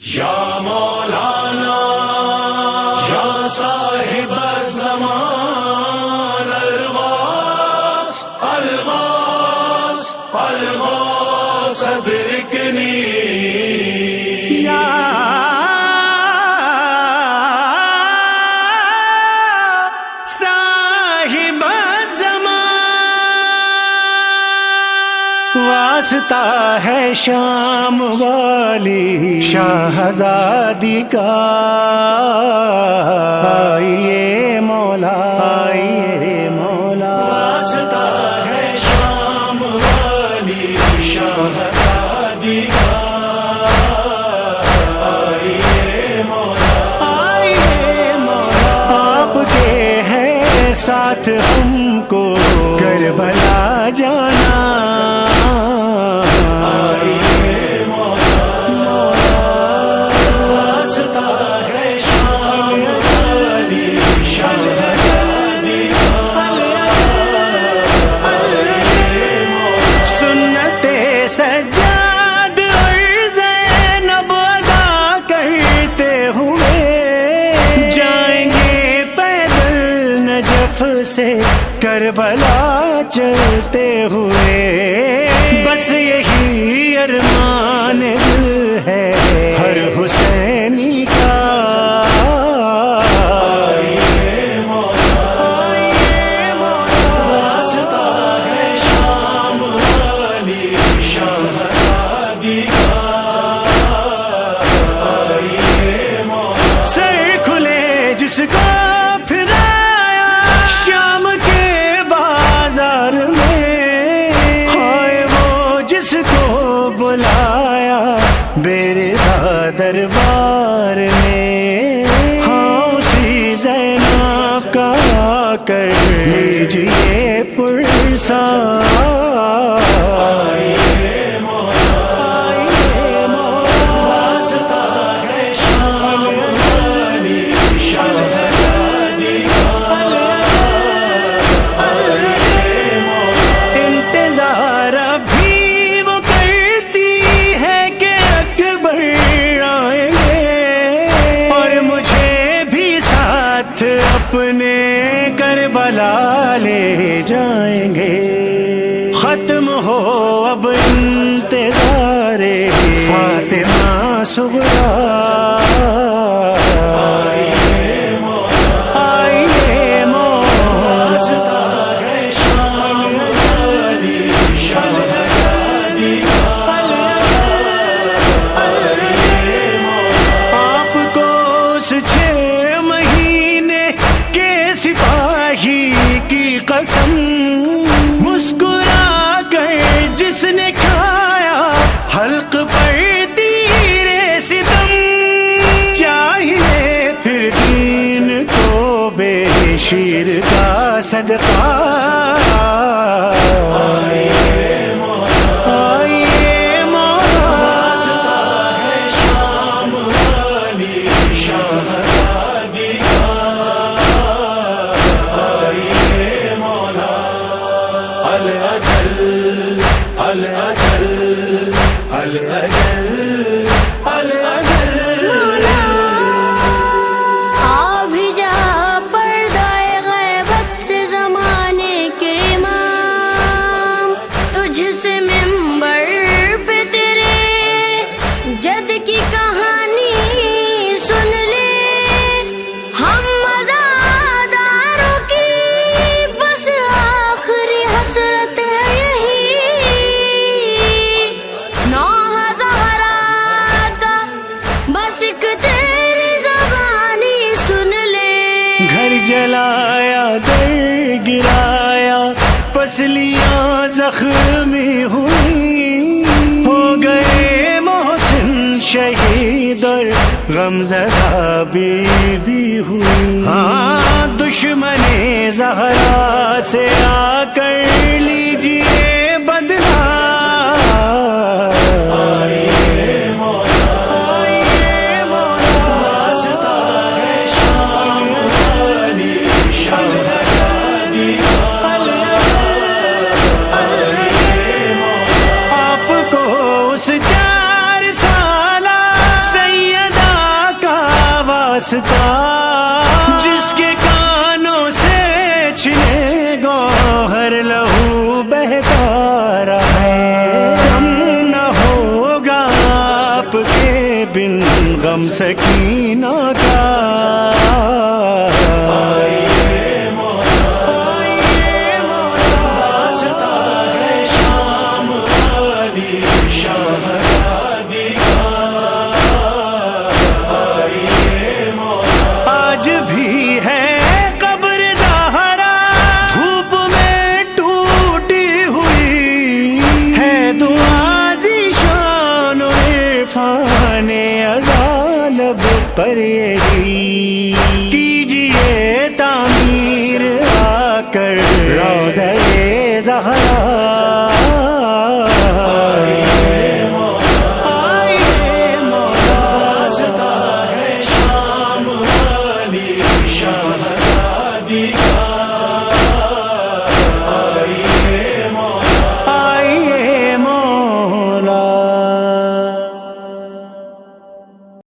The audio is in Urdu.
یا مولانا یا واسطہ ہے شام والی شاہزادی کا۔ آئیے مولا آئیے مولا۔ واسطہ ہے شام والی شاہزادی کا۔ آئیے مولا آئیے مولا۔ آپ کے ہیں ساتھ ہم کو کربلا جانا۔ سجاد اور زینب ادا کرتے ہوئے جائیں گے پیدل نجف سے کربلا چلتے ہوئے۔ بس یہی ارمان کر لیجیے پرسا ختم ہو اب انتظار فاطمہ سغرا شیر کا صدقہ۔ آئیے مولا۔ آئیے مولا۔ ہے شام والی شاہزادی کا آئیے مولا۔ الاجل الاجل الاجل جلایا در گرایا، پسلیاں زخمی ہوئی۔ ہو گئے محسن شہید اور غمزدہ بی بی ہوئی۔ ہاں دشمن زہرا سے آ کر لیجیے۔ سکینہ کا پر کیجیے کیجیے تعمیر آ کر روزے زہرا۔ شام